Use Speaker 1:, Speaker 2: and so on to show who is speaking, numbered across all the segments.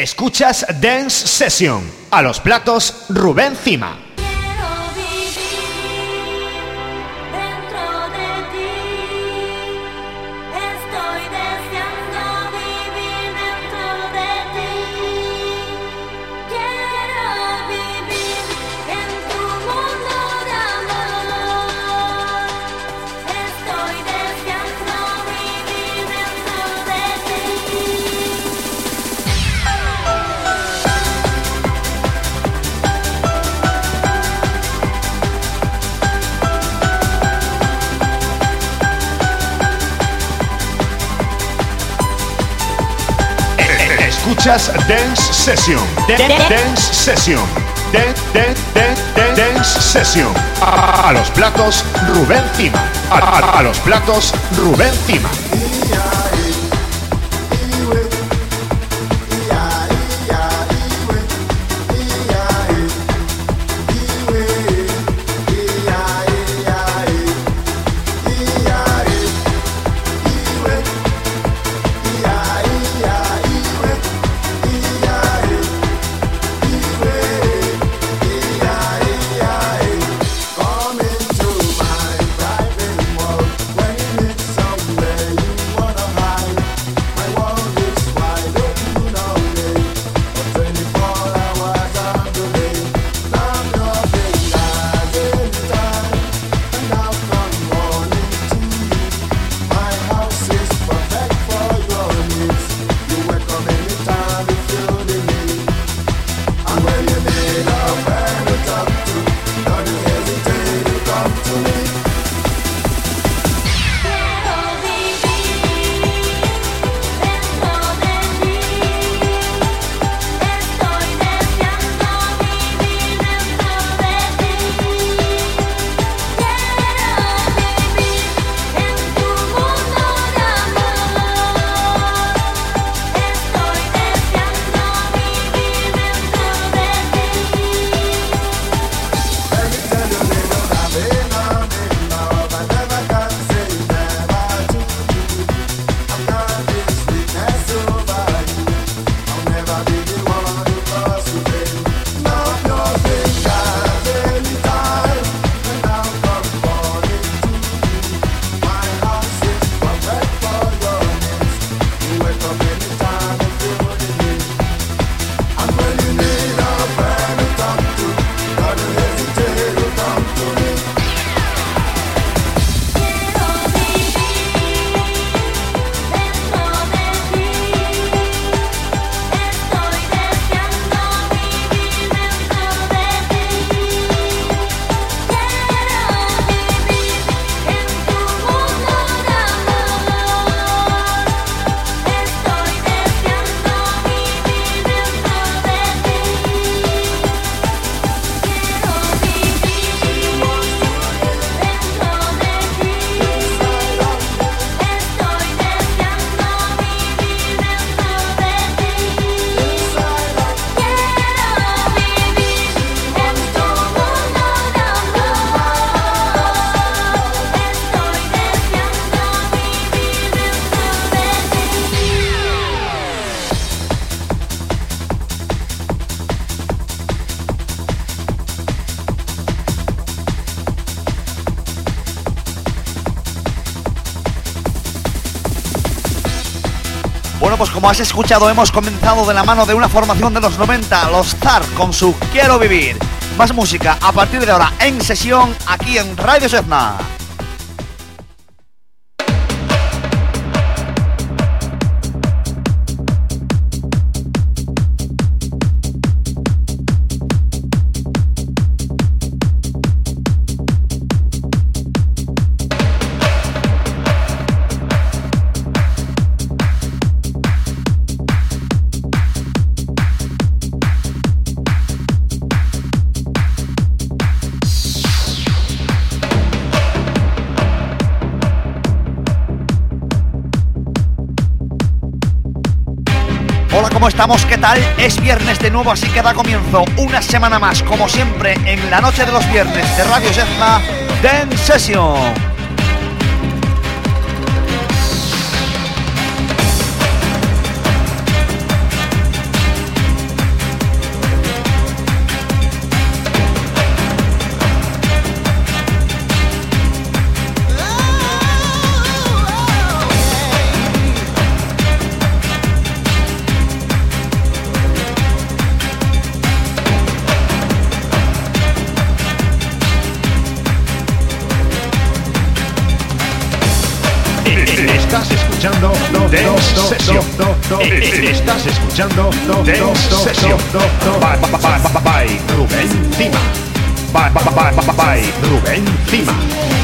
Speaker 1: Escuchas Dance Session. A los platos, Rubén Cima. Session. Dance Session. Dance Session. A los platos, Rubén Cima. A los platos, Rubén Cima.
Speaker 2: Como has escuchado, hemos comenzado de la mano de una formación de los 90, los ZAR, con su Quiero Vivir. Más música a partir de ahora en sesión aquí en Radio Serna. Estamos? ¿Qué tal? Es viernes de nuevo, así que da comienzo una semana más, como siempre, en la noche de los viernes de Radio Sesma, Den Session.
Speaker 3: de sesión. Estás escuchando de sesión. Bye, bye, bye, bye, bye, Rubén Cima. Bye, bye, bye, bye, bye, Rubén Cima.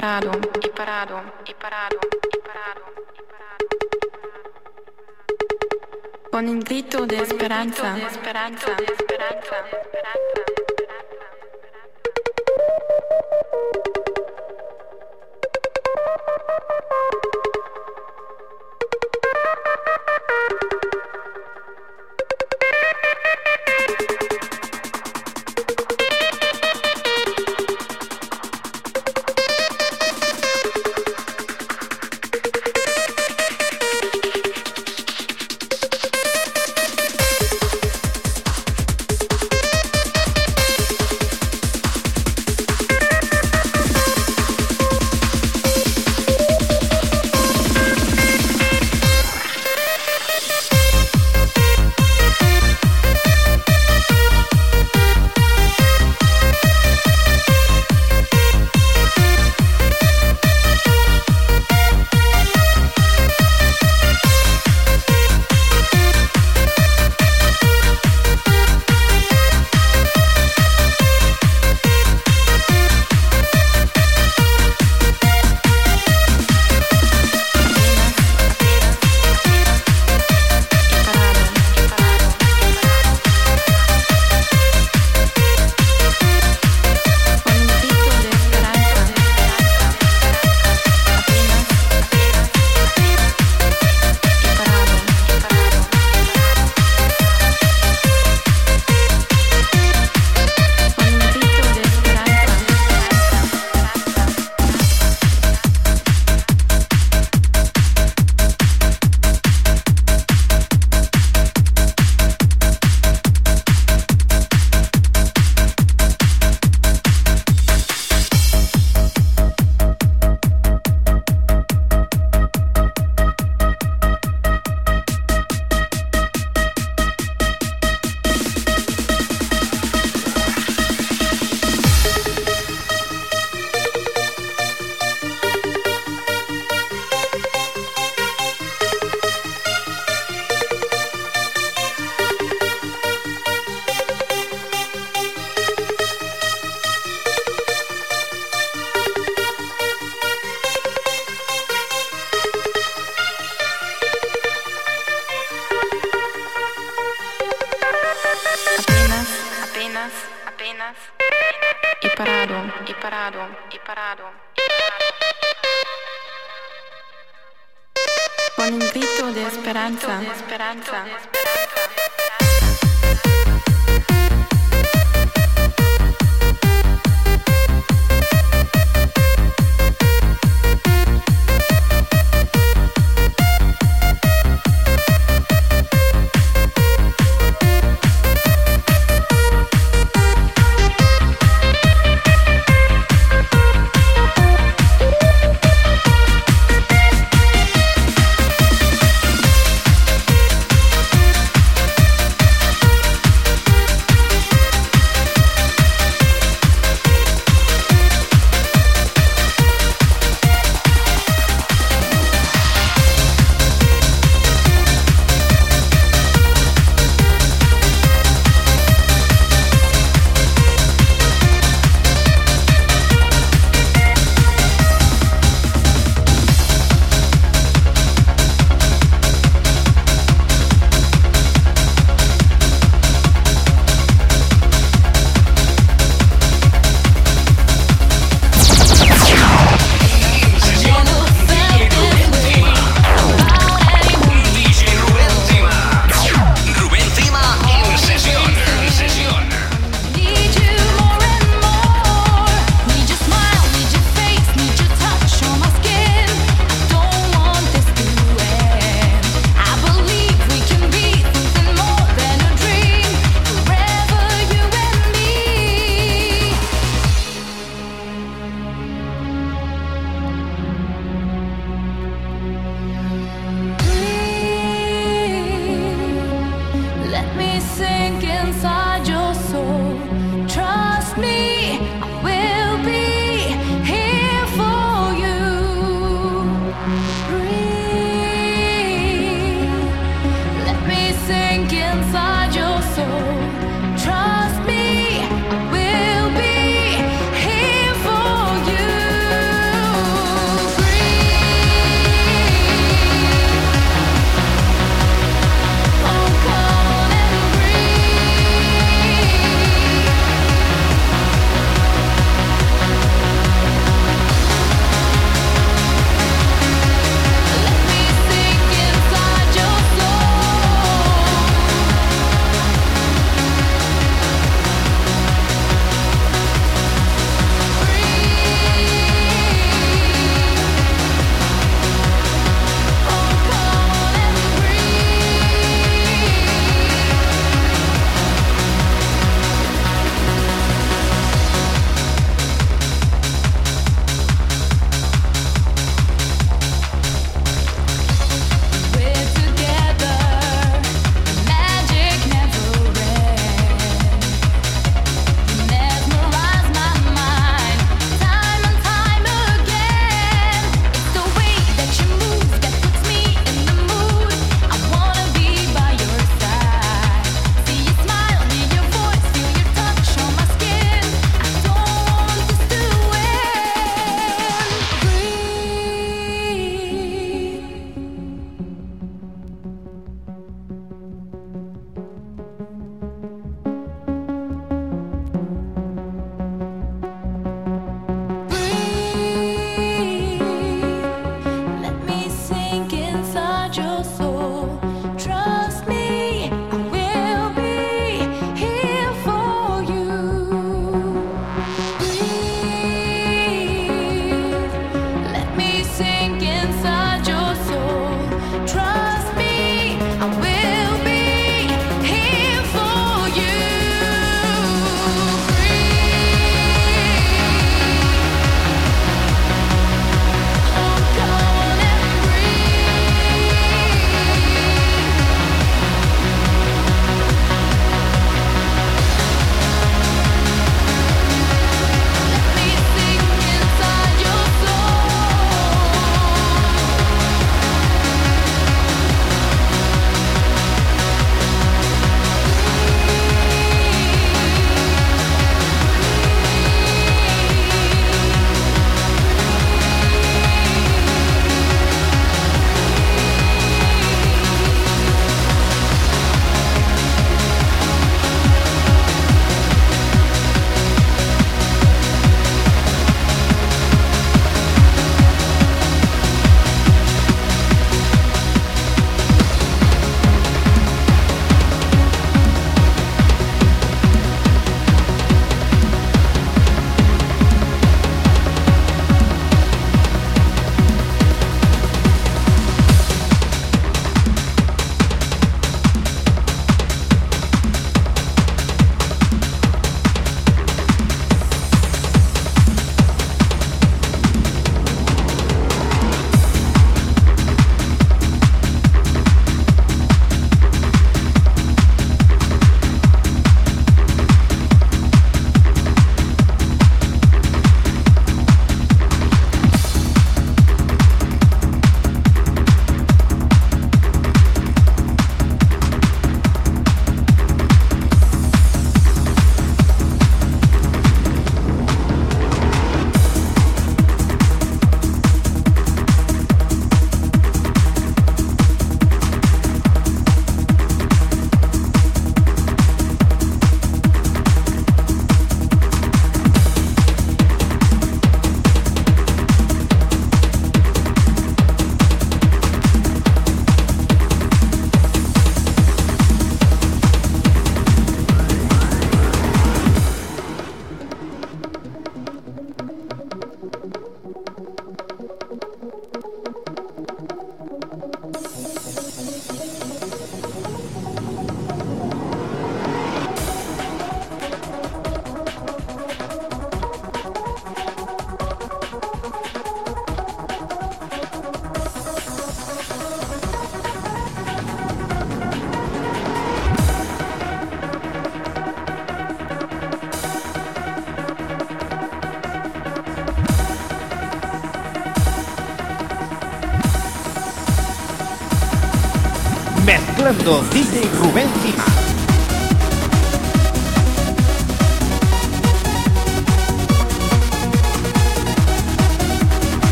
Speaker 4: parado, e parado, e parado, e parado, e parado. Con un grito di speranza, esperanza, speranza, esperanza.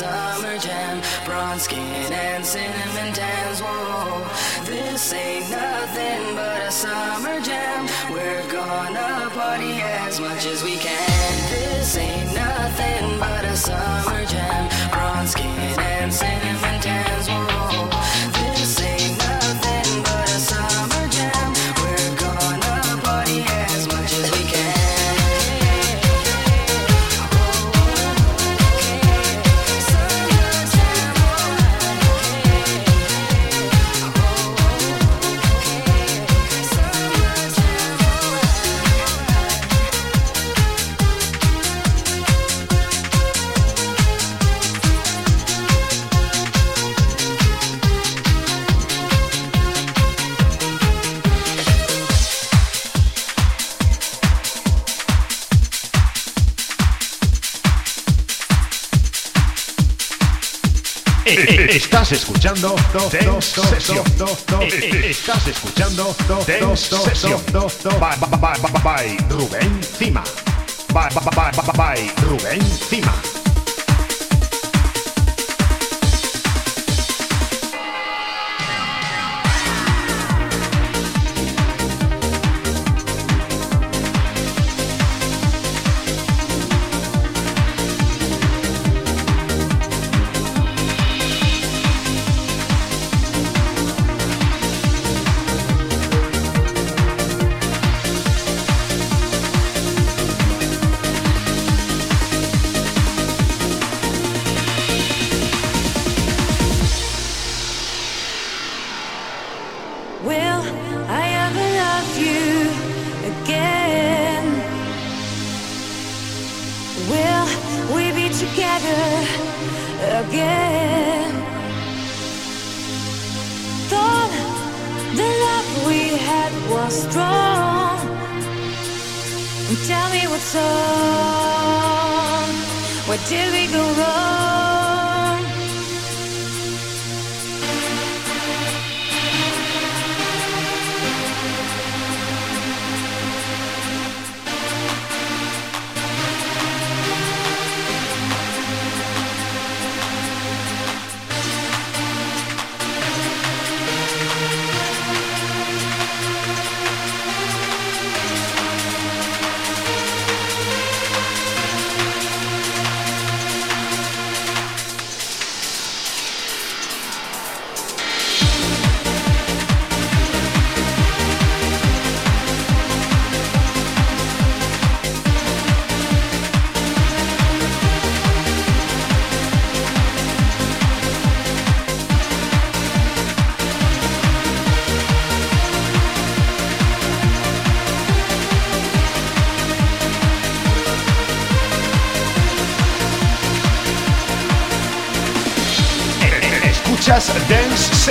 Speaker 5: summer jam, bronze skin and cinnamon tans. Whoa, this ain't nothing but a summer jam.
Speaker 6: Estás escuchando Session. Estás escuchando Dance Session. By, by, by, by, by Rubén Cima. By, by, by, by, by Rubén Cima.
Speaker 1: Together again? Thought the love we had was strong. Tell me what's wrong. Where did we go wrong?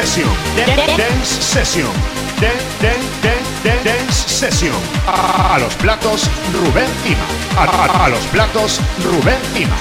Speaker 6: Session. Dance Session. Dan- dan- dan- dan- Dance Session. A, los platos Rubén Cima. A, los platos Rubén Cima.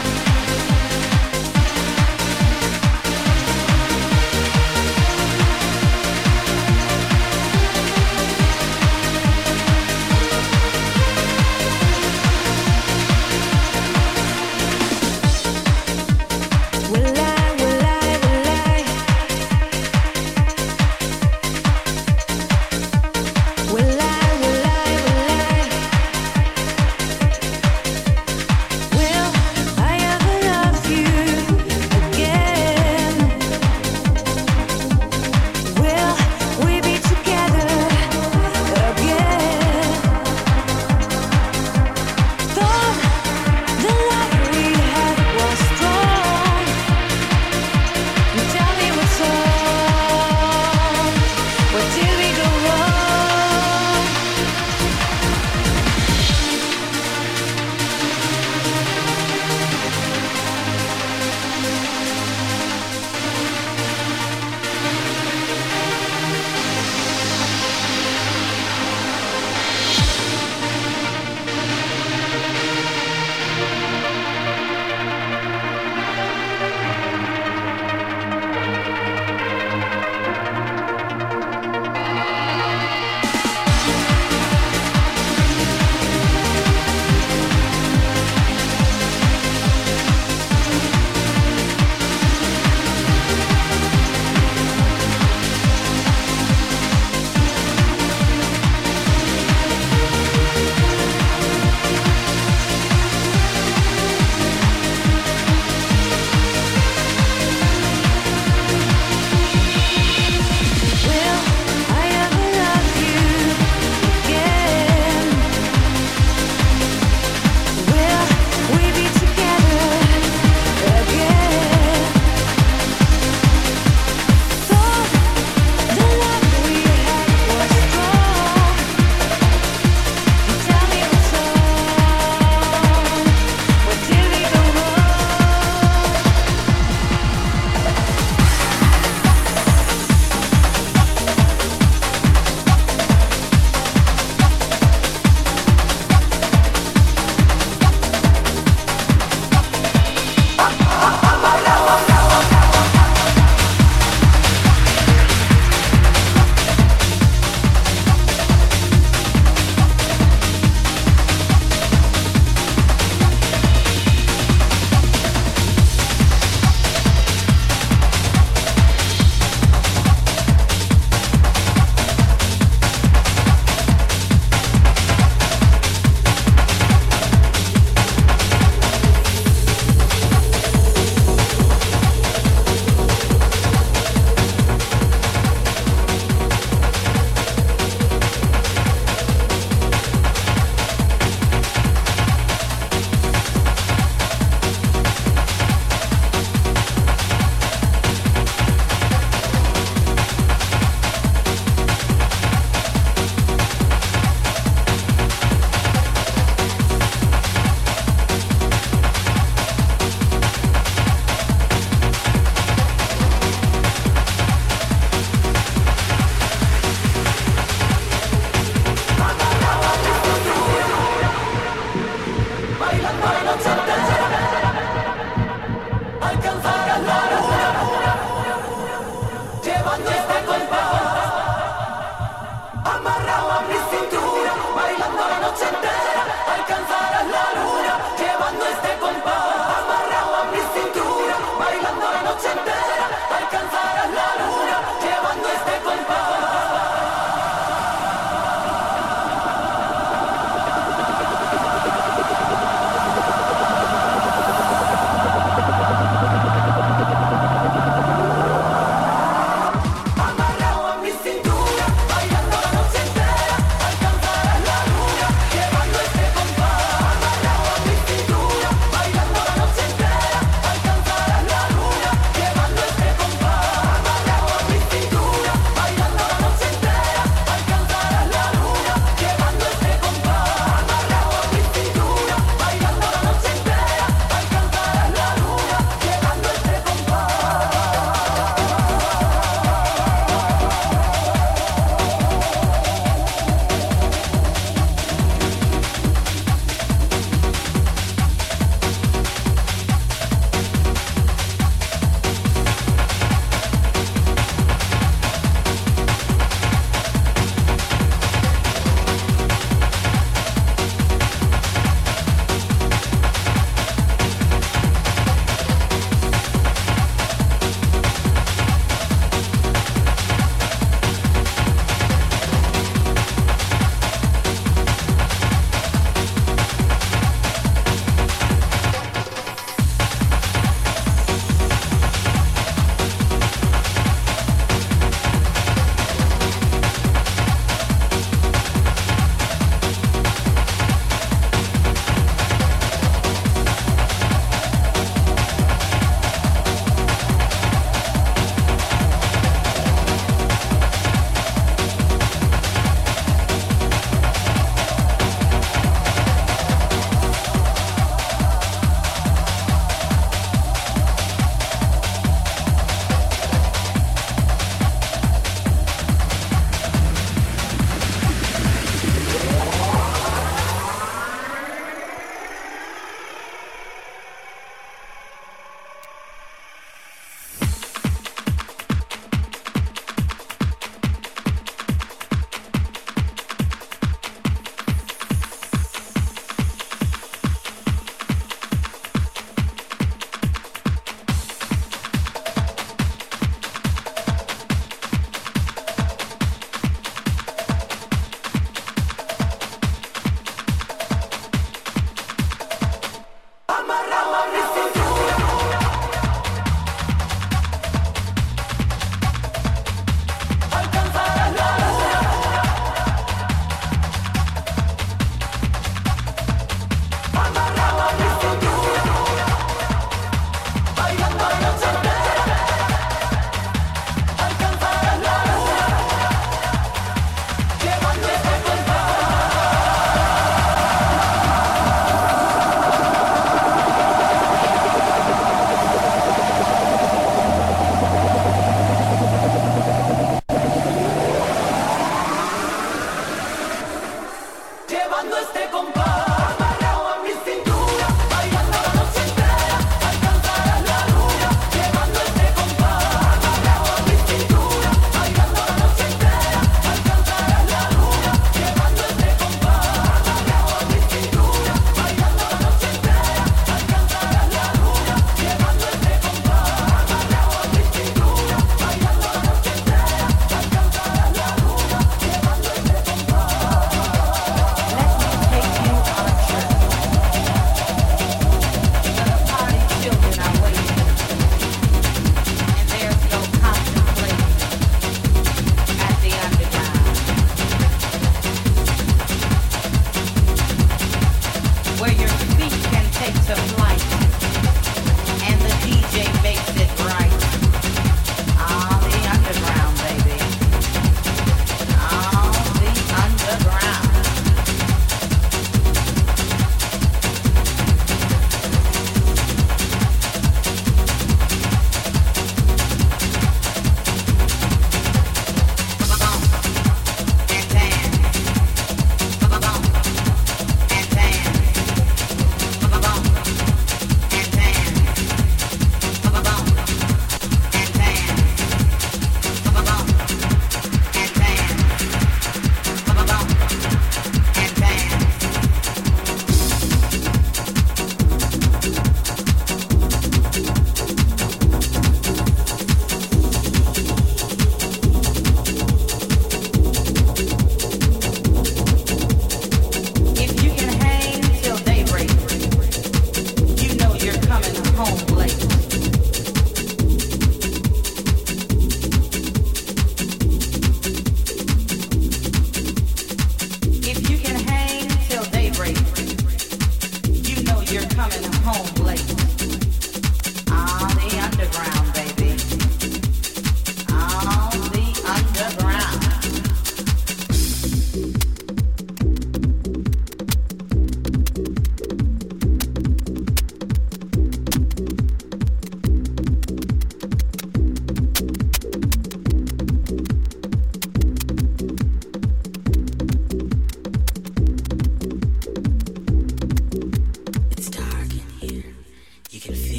Speaker 2: love.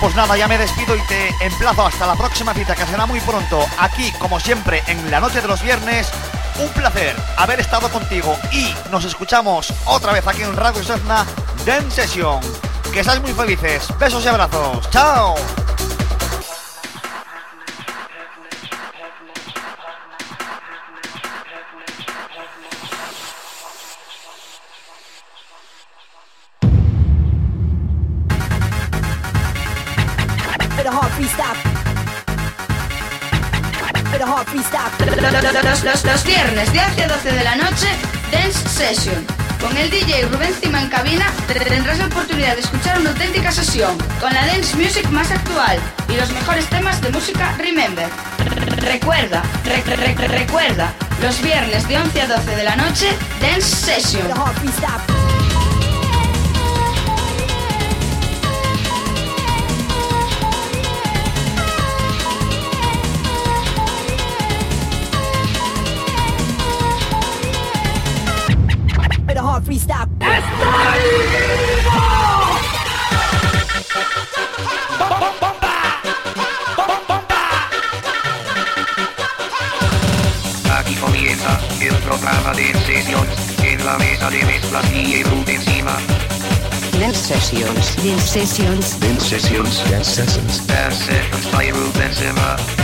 Speaker 2: Pues nada, ya me despido y te emplazo hasta la próxima cita, que será muy pronto, aquí, como siempre, en la noche de los viernes. Un placer haber estado contigo y nos escuchamos otra vez aquí en Radio Serna Dance Session. Que seáis muy felices. Besos y abrazos. ¡Chao!
Speaker 7: De 11 a 12 de la noche, Dance Session. Con el DJ Rubén Cima en cabina tendrás la oportunidad de escuchar una auténtica sesión con la dance music más actual y los mejores temas de música Remember. Recuerda, re- re- re- recuerda, los viernes de 11 a 12 de la noche, Dance Session.
Speaker 8: Freestyle. Hard freestyle.
Speaker 9: Aquí comienza el programa de sesión en la mesa de mezclas y Rubén encima.
Speaker 10: Dance Sessions. Dance Sessions.
Speaker 9: Dance Sessions. Dance Sessions. Dance Sessions by Rubén encima.